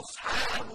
أصحاب